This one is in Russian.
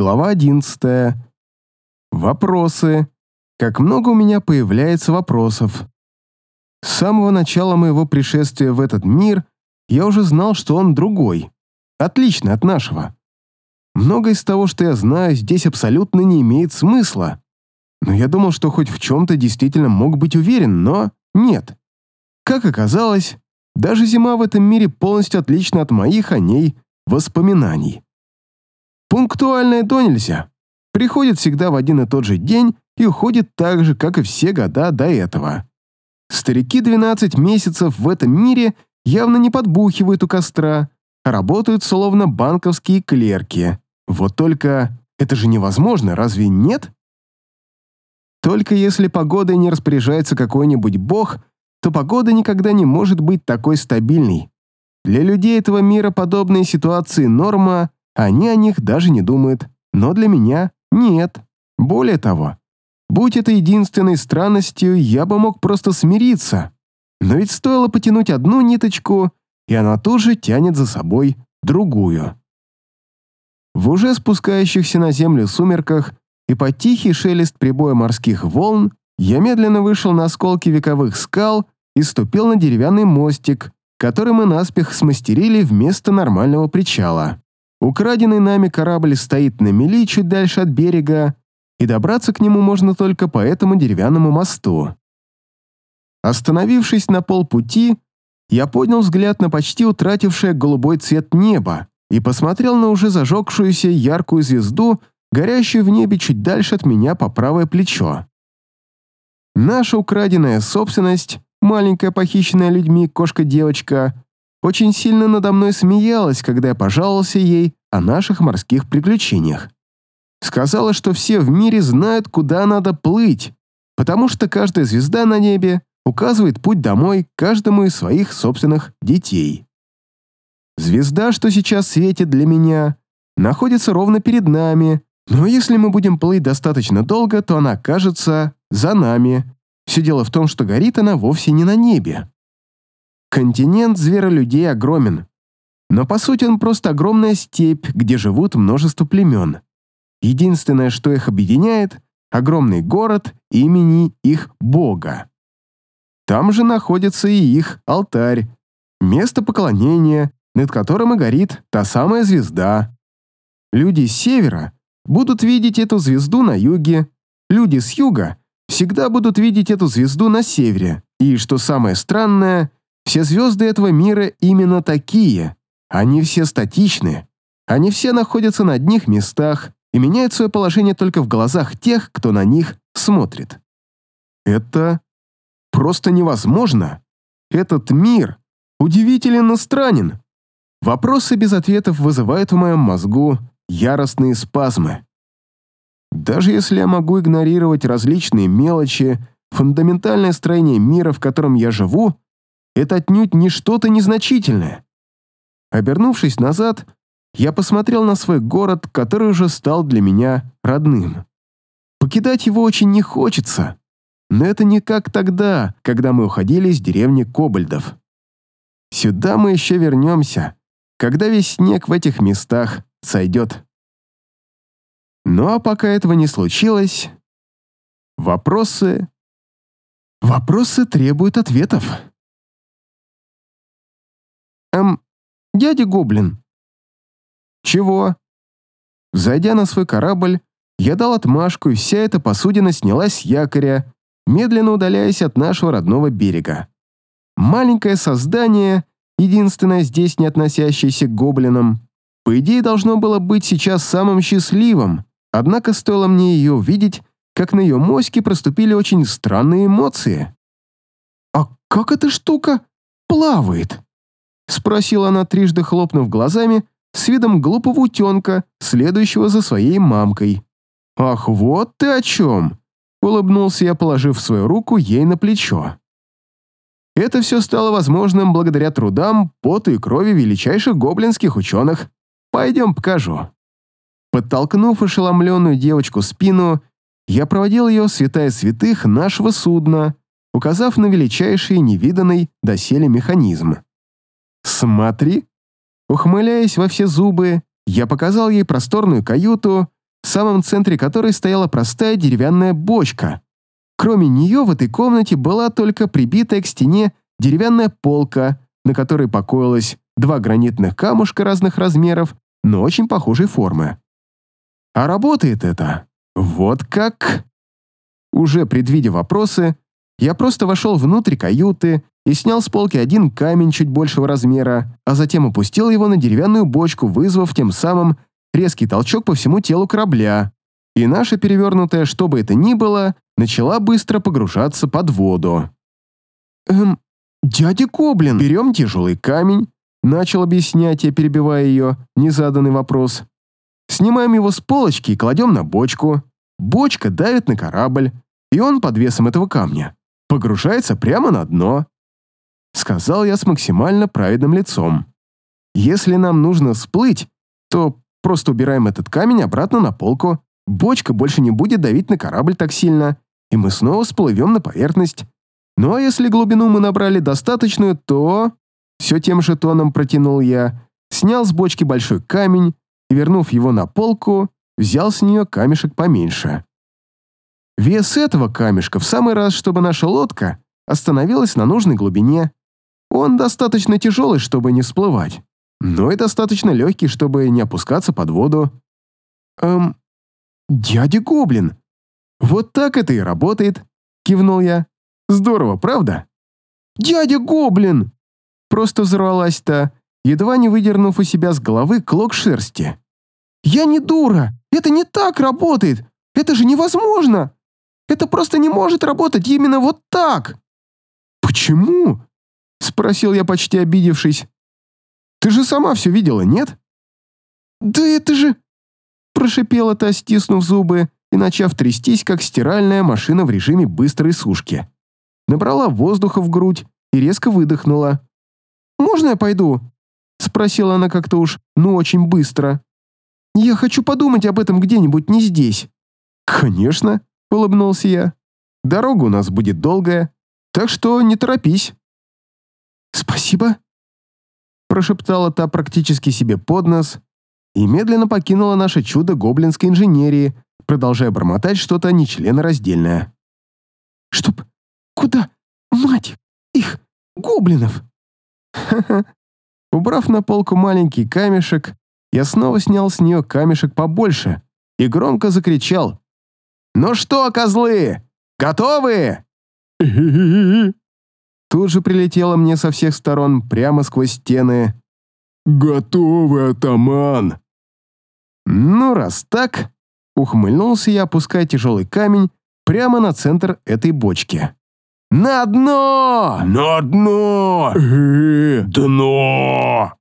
Глава 11. Вопросы. Как много у меня появляется вопросов. С самого начала моего пришествия в этот мир я уже знал, что он другой. Отлично от нашего. Многое из того, что я знаю, здесь абсолютно не имеет смысла. Но я думал, что хоть в чем-то действительно мог быть уверен, но нет. Как оказалось, даже зима в этом мире полностью отлична от моих о ней воспоминаний. Пунктуальная до нельзя. Приходит всегда в один и тот же день и уходит так же, как и все года до этого. Старики 12 месяцев в этом мире явно не подбухивают у костра, а работают словно банковские клерки. Вот только это же невозможно, разве нет? Только если погодой не распоряжается какой-нибудь бог, то погода никогда не может быть такой стабильной. Для людей этого мира подобные ситуации норма, они о них даже не думают. Но для меня нет. Более того, будь это единственной странностью, я бы мог просто смириться. Но ведь стоило потянуть одну ниточку, и она тут же тянет за собой другую. В уже спускающихся на землю сумерках и под тихий шелест прибоя морских волн я медленно вышел на осколки вековых скал и ступил на деревянный мостик, который мы наспех смастерили вместо нормального причала. Украденный нами корабль стоит на мели чуть дальше от берега, и добраться к нему можно только по этому деревянному мосту. Остановившись на полпути, я поднял взгляд на почти утратившее голубой цвет неба и посмотрел на уже зажегшуюся яркую звезду, горящую в небе чуть дальше от меня по правое плечо. Наша украденная собственность, маленькая похищенная людьми кошка-девочка, очень сильно надо мной смеялась, когда я пожаловался ей о наших морских приключениях. Сказала, что все в мире знают, куда надо плыть, потому что каждая звезда на небе указывает путь домой каждому из своих собственных детей. Звезда, что сейчас светит для меня, находится ровно перед нами, но если мы будем плыть достаточно долго, то она окажется за нами. Все дело в том, что горит она вовсе не на небе. Континент зверолюдей огромен, но по сути он просто огромная степь, где живут множество племен. Единственное, что их объединяет — огромный город имени их бога. Там же находится и их алтарь, место поклонения, над которым и горит та самая звезда. Люди с севера будут видеть эту звезду на юге, люди с юга всегда будут видеть эту звезду на севере, и, что самое странное, все звезды этого мира именно такие, они все статичны, они все находятся на одних местах и меняют свое положение только в глазах тех, кто на них смотрит. Это просто невозможно. Этот мир удивительно странен. Вопросы без ответов вызывают в моем мозгу яростные спазмы. Даже если я могу игнорировать различные мелочи, фундаментальное строение мира, в котором я живу, это отнюдь не что-то незначительное. Обернувшись назад, я посмотрел на свой город, который уже стал для меня родным. Покидать его очень не хочется, но это не как тогда, когда мы уходили из деревни Кобальдов. Сюда мы еще вернемся, когда весь снег в этих местах сойдет. Ну а пока этого не случилось, вопросы... Вопросы требуют ответов. Эм, дядя Гоблин. Чего? Зайдя на свой корабль, я дал отмашку, и вся эта посудина снялась с якоря, медленно удаляясь от нашего родного берега. Маленькое создание, единственное здесь не относящееся к гоблинам, по идее должно было быть сейчас самым счастливым, однако стоило мне ее увидеть, как на ее моське проступили очень странные эмоции. «А как эта штука плавает?» Спросила она, трижды хлопнув глазами, с видом глупого утенка, следующего за своей мамкой. «Ах, вот ты о чем!» Улыбнулся я, положив свою руку ей на плечо. Это все стало возможным благодаря трудам, поту и крови величайших гоблинских ученых. Пойдем покажу. Подтолкнув ошеломленную девочку спину, я проводил ее святая святых нашего судна, указав на величайший невиданный доселе механизм. «Смотри!» Ухмыляясь во все зубы, я показал ей просторную каюту, в самом центре которой стояла простая деревянная бочка. Кроме нее в этой комнате была только прибитая к стене деревянная полка, на которой покоилось два гранитных камушка разных размеров, но очень похожей формы. А работает это вот как... Уже предвидя вопросы, я просто вошел внутрь каюты и снял с полки один камень чуть большего размера, а затем опустил его на деревянную бочку, вызвав тем самым резкий толчок по всему телу корабля. И наша перевернутая, что бы это ни было, начала быстро погружаться под воду. «Эм, дядя Коблин, берем тяжелый камень», начал объяснять я, перебивая ее незаданный вопрос. Снимаем его с полочки и кладем на бочку. Бочка давит на корабль, и он под весом этого камня погружается прямо на дно. Сказал я с максимально праведным лицом. Если нам нужно всплыть, то просто убираем этот камень обратно на полку. Бочка больше не будет давить на корабль так сильно, и мы снова всплывем на поверхность. Ну а если глубину мы набрали достаточную, то... Все тем же тоном протянул я, снял с бочки большой камень, и, вернув его на полку, взял с нее камешек поменьше. Вес этого камешка в самый раз, чтобы наша лодка остановилась на нужной глубине. Он достаточно тяжелый, чтобы не всплывать, но и достаточно легкий, чтобы не опускаться под воду. «Эм, дядя Гоблин, вот так это и работает», — кивнул я. «Здорово, правда?» «Дядя Гоблин!» Просто взорвалась-то, едва не выдернув у себя с головы клок шерсти. «Я не дура! Это не так работает! Это же невозможно! Это просто не может работать именно вот так!» «Почему?» — спросил я, почти обидевшись. «Ты же сама все видела, нет?» «Да это же...» — прошипела та, стиснув зубы и начав трястись, как стиральная машина в режиме быстрой сушки. Набрала воздуха в грудь и резко выдохнула. «Можно я пойду?» Спросила она как-то уж, ну очень быстро. «Я хочу подумать об этом где-нибудь не здесь». «Конечно», — улыбнулся я. «Дорога у нас будет долгая, так что не торопись». «Спасибо», — прошептала та практически себе под нос и медленно покинула наше чудо гоблинской инженерии, продолжая бормотать что-то нечленораздельное. «Чтоб... куда? Мать! Их! Гоблинов!» «Ха-ха, Убрав на полку маленький камешек, я снова снял с нее камешек побольше и громко закричал. «Ну что, козлы, готовы?» Тут же прилетело мне со всех сторон, прямо сквозь стены. «Готовы, атаман!» «Ну, раз так...» Ухмыльнулся я, опуская тяжелый камень прямо на центр этой бочки. «На дно!» «На дно! Дно!»